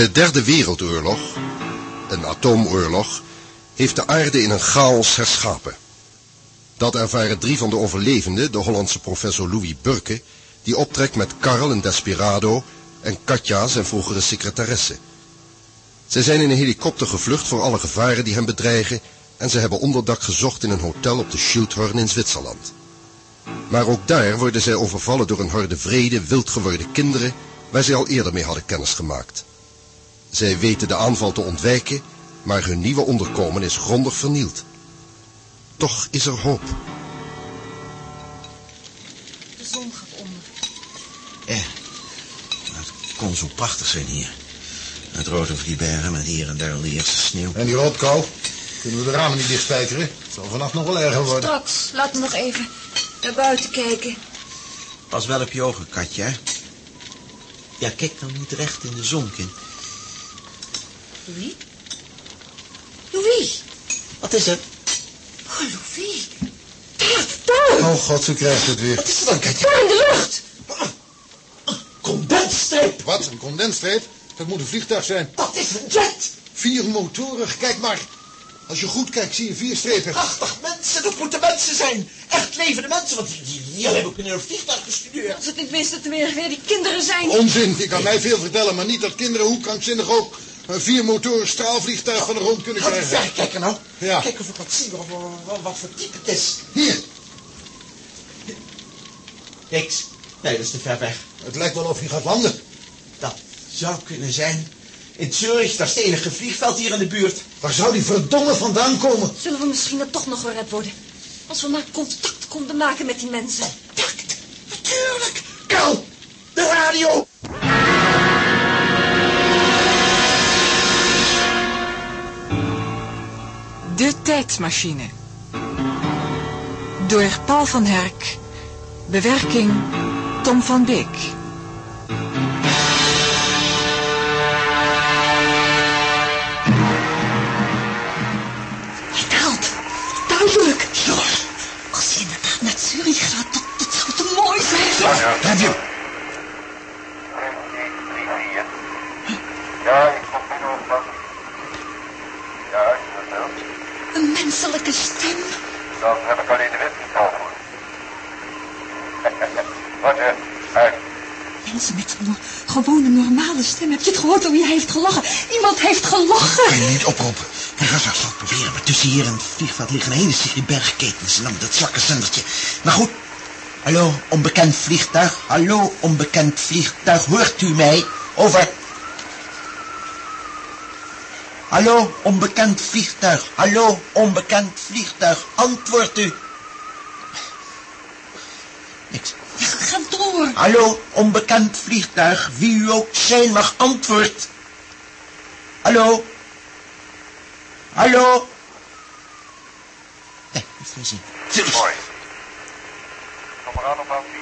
De derde wereldoorlog, een atoomoorlog, heeft de aarde in een chaos herschapen. Dat ervaren drie van de overlevenden, de Hollandse professor Louis Burke, die optrekt met Karl een Desperado en Katja zijn vroegere secretaresse. Zij zijn in een helikopter gevlucht voor alle gevaren die hen bedreigen en ze hebben onderdak gezocht in een hotel op de Schildhorn in Zwitserland. Maar ook daar worden zij overvallen door een horde vrede, wild geworden kinderen, waar zij al eerder mee hadden kennis gemaakt. Zij weten de aanval te ontwijken, maar hun nieuwe onderkomen is grondig vernield. Toch is er hoop. De zon gaat onder. Eh, het kon zo prachtig zijn hier. Het rood over die bergen met hier en daar al de eerste sneeuw. En die roodkou? Kunnen we de ramen niet dichtspijkeren? Het zal vannacht nog wel erger worden. Straks, laten we nog even naar buiten kijken. Pas wel op je ogen, Katja. Ja, kijk dan niet recht in de zon, kind. Louis? Louis? Wat is het? Oh, Louis. Daar, daar. Oh god, ze krijgt het weer. Wat is er dan, Katja? Daar in de lucht. Condensstreep! Wat, een condensstreep? Dat moet een vliegtuig zijn. Dat is een jet! Vier motoren, kijk maar. Als je goed kijkt, zie je vier strepen. Prachtig mensen, dat moeten mensen zijn. Echt levende mensen, want die, die, die hebben ook in een vliegtuig gestudeerd. Als het niet wist dat er weer, weer die kinderen zijn. Onzin, je kan mij veel vertellen, maar niet dat kinderen, hoe krankzinnig ook, een vier motoren straalvliegtuig van de grond kunnen Ga die krijgen. verrekijker nou. Ja. Kijk of ik wat zie, wat, wat, wat voor type het is. Hier, Niks. Nee, dat is te ver weg. het lijkt wel of hij gaat landen. Dat zou kunnen zijn. In Zurich, dat is het enige vliegveld hier in de buurt. Waar zou die verdomme vandaan komen? Zullen we misschien dan toch nog gered worden? Als we maar contact konden maken met die mensen. Contact, natuurlijk. Kou, de radio. De tijdmachine. Door Paul van Herk. Bewerking Tom van Beek. Hij daalt. Duidelijk. Als hij inderdaad naar Zurich gaat, dat, dat zou te mooi zijn. Heb je hem? Ja, ik kom binnen op pas. Ja, is dat wel? Een menselijke stem. Dan heb ik alleen de wetenschap voor. Wat hè? Uit. Mensen met zo'n gewone normale stem. Heb je het gehoord hoe hij heeft gelachen? Iemand heeft gelachen. Kan je niet oproepen? Ik ga straks wat proberen, maar tussen hier en het vliegveld liggen een hele serie bergketens en dan dat zwakke zendertje. Maar goed. Hallo, onbekend vliegtuig. Hallo, onbekend vliegtuig. Hoort u mij? Over. Hallo, onbekend vliegtuig. Hallo, onbekend vliegtuig. Antwoord u. Niks. Hallo, onbekend vliegtuig. Wie u ook zijn mag, antwoord. Hallo? Hallo? Nee, heeft geen zin. Zit Mooi. Kom maar aan op aan vier.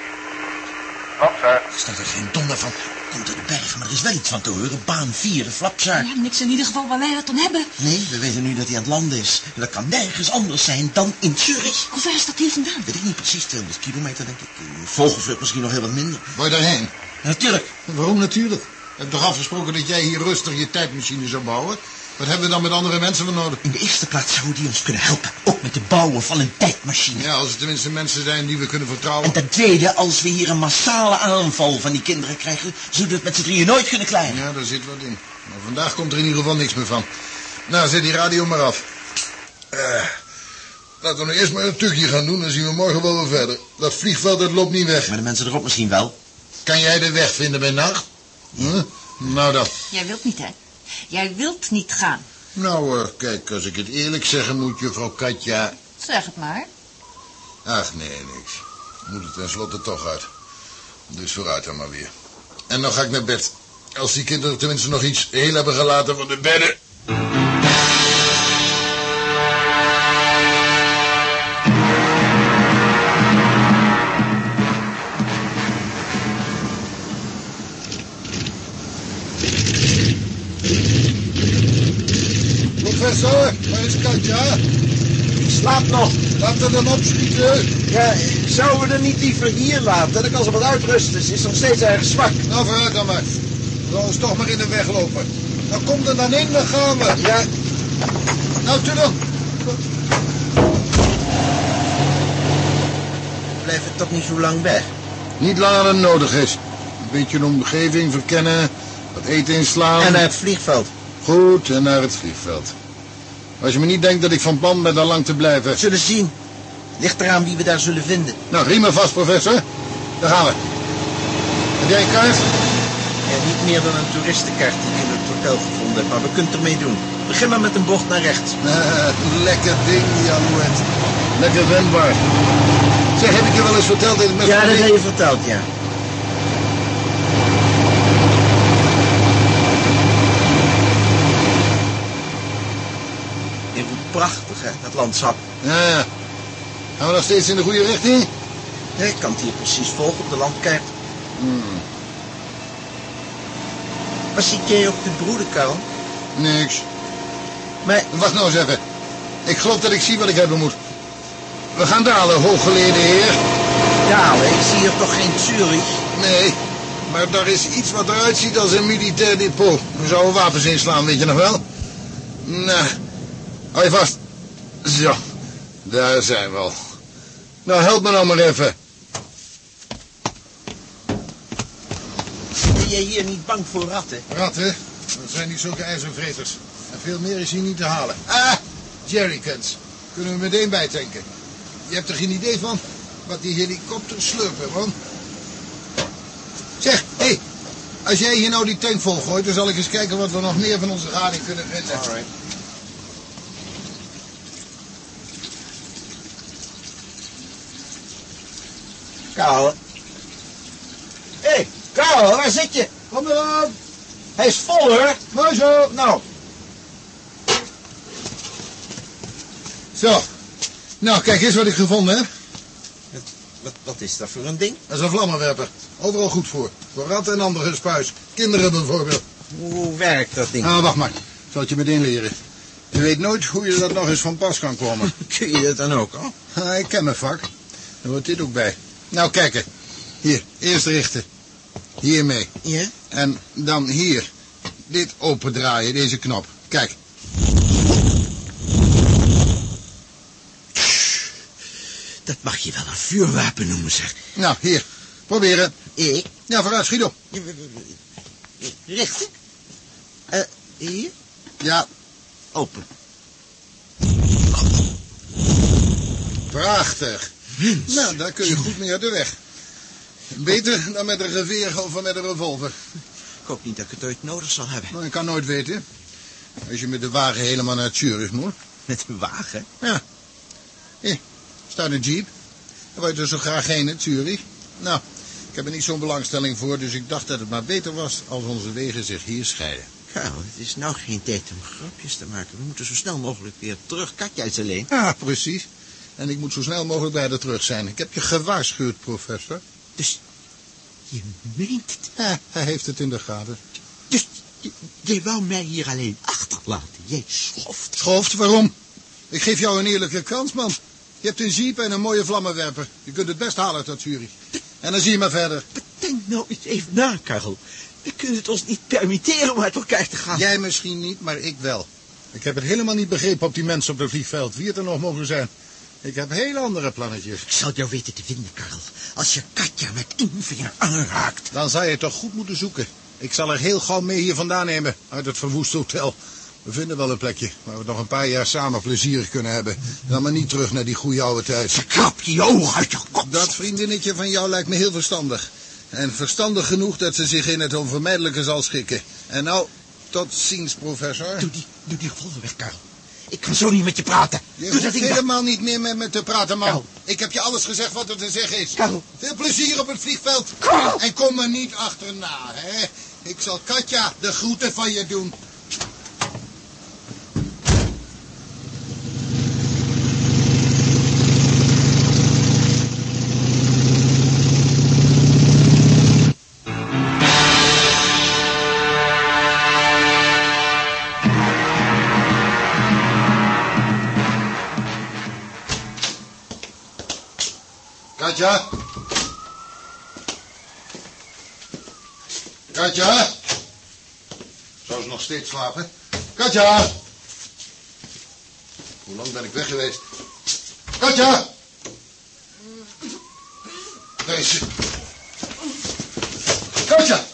Flapsaar. Er staat er geen donder van. Komt uit de bergen, maar er is wel iets van te horen. Baan 4, de flapzaar. Ja, niks in ieder geval waar wij dat dan hebben. Nee, we weten nu dat hij aan het landen is. En dat kan nergens anders zijn dan in Zurich. Hoe ver is dat hier vandaan? Weet ik niet precies, 200 kilometer denk ik. Een vogelvlucht misschien nog heel wat minder. Waar je daarheen? Natuurlijk. Waarom natuurlijk? We hebben toch afgesproken dat jij hier rustig je tijdmachine zou bouwen? Wat hebben we dan met andere mensen van nodig? In de eerste plaats zou die ons kunnen helpen. Ook met het bouwen van een tijdmachine. Ja, als het tenminste mensen zijn die we kunnen vertrouwen. En ten tweede, als we hier een massale aanval van die kinderen krijgen, zullen we het met z'n drieën nooit kunnen krijgen. Ja, daar zit wat in. Maar vandaag komt er in ieder geval niks meer van. Nou, zet die radio maar af. Eh, laten we nou eerst maar een tukje gaan doen, dan zien we morgen wel weer verder. Dat vliegveld, dat loopt niet weg. Maar de mensen erop misschien wel. Kan jij de weg vinden bij nacht? Huh? Nou dan. Jij wilt niet, hè? Jij wilt niet gaan. Nou, eh, kijk, als ik het eerlijk zeggen moet, juffrouw Katja... Zeg het maar. Ach, nee, niks. Moet het tenslotte toch uit. Dus vooruit dan maar weer. En dan ga ik naar bed. Als die kinderen tenminste nog iets heel hebben gelaten van de bedden. Katja? Slaap nog. Laat er dan opschieten. Ja, zouden we er niet liever hier laten? Dan kan ze wat uitrusten. Ze is nog steeds erg zwak. Nou, vooruit dan maar. Laten we ons toch maar in de weg lopen. Nou, kom er dan in, dan gaan we. Ja, Nou, tunnel. blijf het toch niet zo lang weg. Niet langer dan nodig is. Een beetje de omgeving verkennen, wat eten inslaan. En naar het vliegveld. Goed, en naar het vliegveld. Als je me niet denkt dat ik van plan ben daar lang te blijven. We zullen zien. Ligt eraan wie we daar zullen vinden. Nou, riemen vast, professor. Daar gaan we. Heb jij een kaart? Ja, niet meer dan een toeristenkaart die ik in het hotel gevonden heb, maar we kunnen ermee doen. Begin maar met een bocht naar rechts. Lekker ding, die Alouette. Lekker wendbaar. Zeg, heb ik je wel eens verteld dat ik met... Ja, dat heb je verteld, ja. Even prachtig, hè, dat landschap. Ja, ja. Gaan we nog steeds in de goede richting? Ja, ik kan het hier precies volgen op de landkaart. Hmm. Waar zit jij op de broeder? Niks. Maar Wacht nou eens even. Ik geloof dat ik zie wat ik hebben moet. We gaan dalen, hooggeleden heer. dalen, ik zie hier toch geen Zurich? Nee, maar daar is iets wat eruit ziet als een militair depot. We zouden wapens inslaan, weet je nog wel? Nou, hou je vast. Zo, daar zijn we al. Nou, help me nou maar even. Ben jij hier niet bang voor ratten? Ratten, dat zijn niet zulke ijzervreters. En veel meer is hier niet te halen. Ah, jerrycans. Kunnen we meteen bijtanken. Je hebt er geen idee van wat die helikopters slurpen, man. Zeg, hé, hey, als jij hier nou die tank vol gooit, dan zal ik eens kijken wat we nog meer van onze gading kunnen vinden. Alright. Karel. Hé, hey, Karel, waar zit je? Kom eraan. Hij is vol hoor. Mooi zo. Nou, Zo. Nou, kijk eens wat ik gevonden heb. wat, wat is dat voor een ding? Dat is een vlammenwerper. Overal goed voor. Voor ratten en andere spuis. Kinderen bijvoorbeeld. Hoe werkt dat ding? Ah, wacht maar. Ik zal het je meteen leren. Je weet nooit hoe je dat nog eens van pas kan komen. Kun je dat dan ook al? Ah, ik ken mijn vak. Er hoort dit ook bij. Nou, kijken. Hier, eerst richten. Hiermee. Ja? En dan hier. Dit opendraaien, deze knop. Kijk. Dat mag je wel een vuurwapen noemen, zeg. Nou, hier. Proberen. Ik? Ja, vooruit, schiet op. Richten? Eh, hier? Ja, Open. prachtig. Nou, daar kun je goed mee uit de weg. Beter dan met een geweer of met een revolver. Ik hoop niet dat ik het ooit nodig zal hebben. Maar je kan nooit weten. Als je met de wagen helemaal naar Zurich moet. Met een wagen? Ja. Hier, staat een jeep. Daar wou je er zo graag heen in Zurich. Nou, ik heb er niet zo'n belangstelling voor, dus ik dacht dat het maar beter was als onze wegen zich hier scheiden. Karel, het is nou geen tijd om grapjes te maken. We moeten zo snel mogelijk weer terug. Katja is alleen. Ja, precies. En ik moet zo snel mogelijk bij haar terug zijn. Ik heb je gewaarschuwd, professor. Dus, je meent het. Ja, hij heeft het in de gaten. Dus, je, je wou mij hier alleen achterlaten. Jij schoft. Schoft, waarom? Ik geef jou een eerlijke kans, man. Je hebt een jeep en een mooie vlammenwerper. Je kunt het best halen tot Zurich. En dan zie je maar verder. Denk nou eens even na, Karel. We kunnen het ons niet permitteren om uit elkaar te gaan. Jij misschien niet, maar ik wel. Ik heb het helemaal niet begrepen op die mensen op het vliegveld. Wie het er nog mogen zijn. Ik heb hele andere plannetjes. Ik zal jou weten te vinden, Karel. Als je Katja met één vinger aanraakt. Dan zou je toch goed moeten zoeken. Ik zal er heel gauw mee hier vandaan nemen. Uit het verwoeste hotel. We vinden wel een plekje waar we nog een paar jaar samen plezierig kunnen hebben. Dan maar niet terug naar die goede oude tijd. Verklap je ogen uit je kop. Dat vriendinnetje van jou lijkt me heel verstandig. En verstandig genoeg dat ze zich in het onvermijdelijke zal schikken. En nou, tot ziens, professor. Doe die, doe die revolver weg, Karel. Ik kan zo niet met je praten. Je doe hoeft dat helemaal niet meer met me te praten, man. Karel. Ik heb je alles gezegd wat er te zeggen is. Karel. Veel plezier op het vliegveld. Karel. En kom er niet achterna, hè. Ik zal Katja de groeten van je doen. Katja? Katja? Zo, Zou ze nog steeds slapen? Katja! Hoe lang ben ik weg geweest? Katja! Daar. Katja!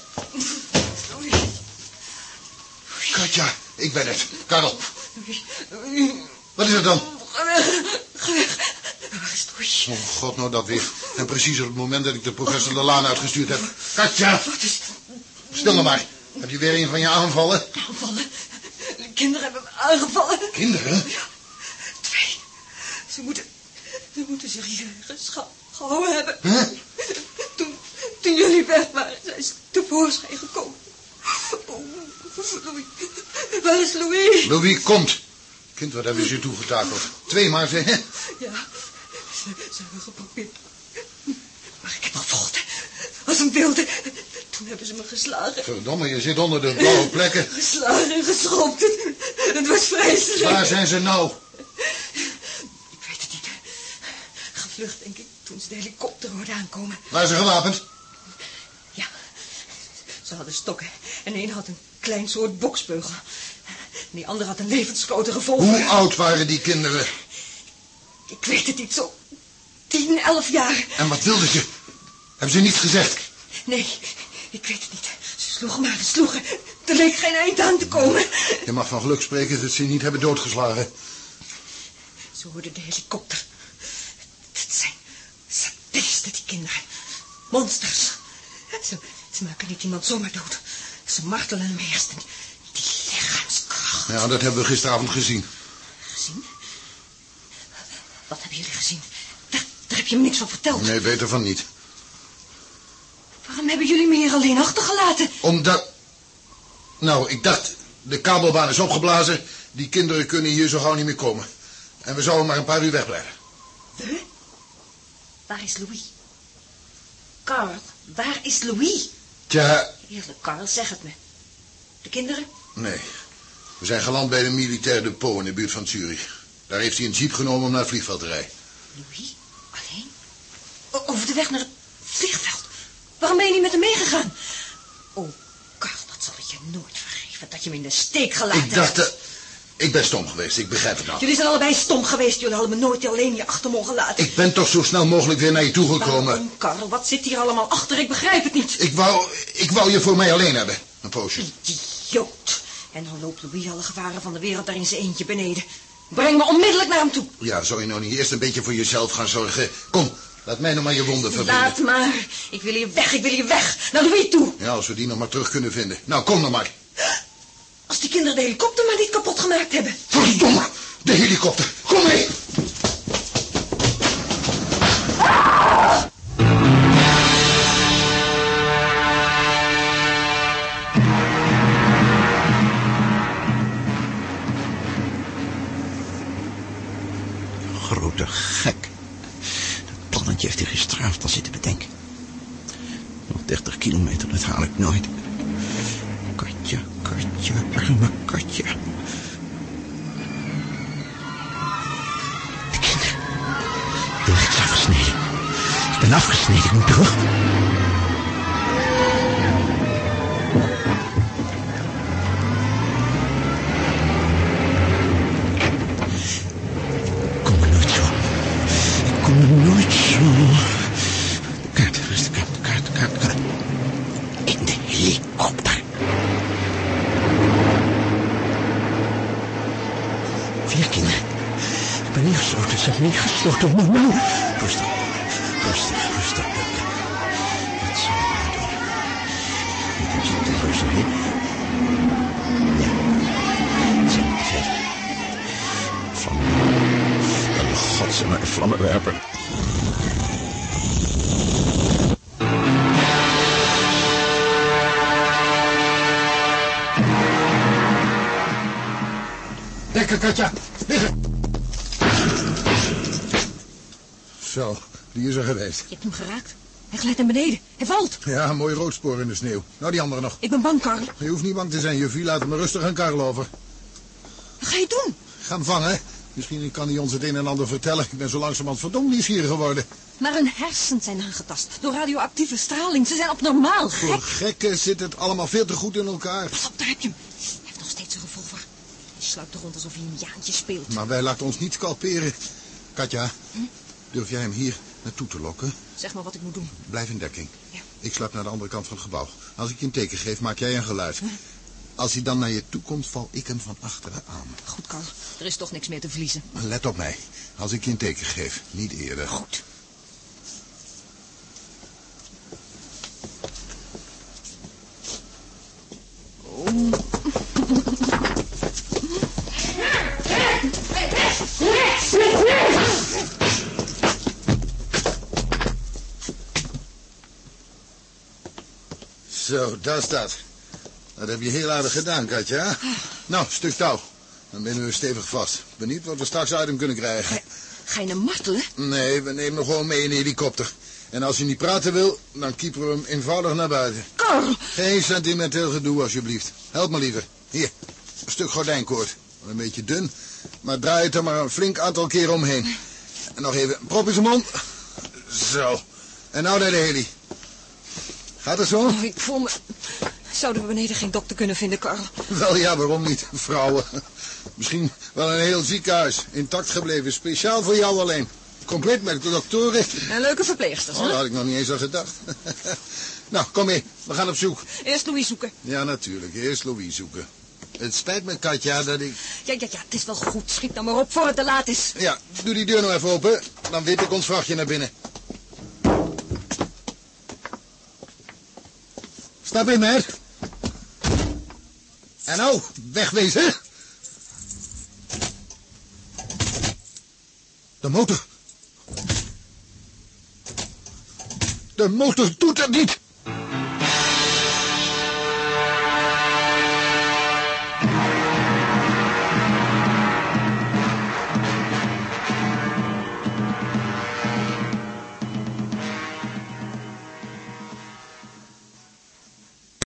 Katja, ik ben het. Karel. Wat is er dan? Waar is Oh, god, nou dat weer. En precies op het moment dat ik de professor de laan uitgestuurd heb. Katja! Wat is Stil nou maar. Heb je weer een van je aanvallen? aanvallen? De kinderen hebben me aangevallen. Kinderen? Twee. Ze moeten, ze moeten zich hier gehouden hebben. Huh? Toen, toen jullie weg waren, zijn ze tevoorschijn gekomen. Oh, Louis. Waar is Louis? Louis komt. Kind, wat hebben ze je toegetakeld? Twee maar, zeg. hè? Ja, ze, ze hebben geprobeerd. Maar ik heb gevolgd. Als een wilde. Toen hebben ze me geslagen. Verdomme, je zit onder de blauwe plekken. Geslagen en geschopt. Het, was vreselijk. Waar zijn ze nou? Ik weet het niet. Gevlucht, denk ik, toen ze de helikopter hoorden aankomen. Waar zijn ze gewapend? Ja, ze hadden stokken. En een had een klein soort boksbeugel. En die andere had een levensgrote revolver. Hoe oud waren die kinderen? Ik weet het niet, zo tien, elf jaar. En wat wilden ze? Hebben ze niets gezegd? Nee, ik weet het niet. Ze sloegen maar, ze sloegen. Er leek geen eind aan te komen. Je mag van geluk spreken dat ze je niet hebben doodgeslagen. Ze hoorden de helikopter. Het zijn sadisten, die kinderen. Monsters. Ze, ze maken niet iemand zomaar dood. Ze martelen hem eerst. En die lichaamskracht. Ja, dat hebben we gisteravond gezien. Gezien? Wat hebben jullie gezien? Daar, heb je me niks van verteld. Nee, beter van niet. Waarom hebben jullie me hier alleen achtergelaten? Omdat... Nou, ik dacht, de kabelbaan is opgeblazen. Die kinderen kunnen hier zo gauw niet meer komen. En we zouden maar een paar uur wegblijven. We? Waar is Louis? Carl, waar is Louis? Tja, Eerlijk, Carl, zeg het me. De kinderen? nee. We zijn geland bij de militair depot in de buurt van Zurich. Daar heeft hij een jeep genomen om naar het vliegveld te rijden. Louis? Over de weg naar het vliegveld. Waarom ben je niet met hem meegegaan? Oh, Carl, dat zal ik je nooit vergeven. Dat je me in de steek gelaten Ik dacht... hebt. dat- Ik ben stom geweest, ik begrijp het nou. Jullie zijn allebei stom geweest. Jullie hadden me nooit alleen hier achter mogen laten. Ik ben toch zo snel mogelijk weer naar je toe gekomen. Waarom, Carl? Wat zit hier allemaal achter? Ik begrijp het niet. Ik wou, ik wou je voor mij alleen hebben. Een poosje. Idioot. En dan loopt Louis alle gevaren van de wereld daar in zijn eentje beneden. Breng me onmiddellijk naar hem toe. Ja, zou je nou niet eerst een beetje voor jezelf gaan zorgen? Kom, laat mij nog maar je wonden verbinden. Laat maar. Ik wil hier weg. Ik wil hier weg. Naar Louis toe. Ja, als we die nog maar terug kunnen vinden. Nou, kom dan maar. Als die kinderen de helikopter maar niet kapot gemaakt hebben. Verdomme, de helikopter. Kom mee. Grote gek. Plannetje heeft hij gisteravond al zitten bedenken. Nog 30 kilometer, dat haal ik nooit. Katja, Katja, arme Katja. De kinderen. De weg is afgesneden. Ik ben afgesneden, ik moet terug. Ingesloten, ze hebben ingesloten. Oh, nou. Rustig, rustig, rustig. Wat zal ik nou doen? Dit is het rustig, hè? Ja. Zo, verder. Vlammen. En de godsnaam vlammenwerper. Lekker, Katja. Liggen. Zo, die is er geweest. Je hebt hem geraakt. Hij glijdt naar beneden. Hij valt. Ja, mooi roodspoor in de sneeuw. Nou, die andere nog. Ik ben bang, Carl. Je hoeft niet bang te zijn, juffie. Laat hem rustig aan Karel over. Wat ga je doen? Ga hem vangen. Misschien kan hij ons het een en ander vertellen. Ik ben zo langzamerhand verdomd nieuwsgierig geworden. Maar hun hersens zijn aangetast door radioactieve straling. Ze zijn abnormaal Voor gek. gekken zit het allemaal veel te goed in elkaar. Pas op, daar heb je hem. Hij heeft nog steeds een revolver. Hij sluipt er rond alsof hij een jaantje speelt. Maar wij laten ons niet scalperen. Katja, durf jij hem hier naartoe te lokken? Zeg maar wat ik moet doen. Blijf in dekking. Ja. Ik sluip naar de andere kant van het gebouw. Als ik je een teken geef, maak jij een geluid. Als hij dan naar je toe komt, val ik hem van achteren aan. Goed, Carl. Er is toch niks meer te verliezen. Let op mij. Als ik je een teken geef, niet eerder. Goed. Zo, daar staat. Dat heb je heel aardig gedaan, Katja. Nou, stuk touw. Dan binden we stevig vast. Benieuwd wat we straks uit hem kunnen krijgen. Ga je hem martelen? Nee, we nemen hem gewoon mee in de helikopter. En als hij niet praten wil, dan kiepen we hem eenvoudig naar buiten. Carl! Geen sentimenteel gedoe, alsjeblieft. Help me liever. Hier, een stuk gordijnkoord. Een beetje dun, maar draai het er maar een flink aantal keren omheen. En nog even, prop in zijn mond. Zo. En nou naar de heli. Gaat het zo? Oh, ik voel me... Zouden we beneden geen dokter kunnen vinden, Carl? Wel ja, waarom niet, vrouwen? Misschien wel een heel ziekenhuis, intact gebleven, speciaal voor jou alleen. Compleet met de doktoren. En leuke verpleegsters, Oh, daar had ik nog niet eens aan gedacht. nou, kom mee, we gaan op zoek. Eerst Louis zoeken. Ja, natuurlijk, eerst Louis zoeken. Het spijt me, Katja, dat ik... Ja, ja, ja, het is wel goed. Schiet nou maar op voor het te laat is. Ja, doe die deur nou even open, dan wip ik ons vrachtje naar binnen. Stap in, meid. En nou, wegwezen. De motor. De motor doet het niet.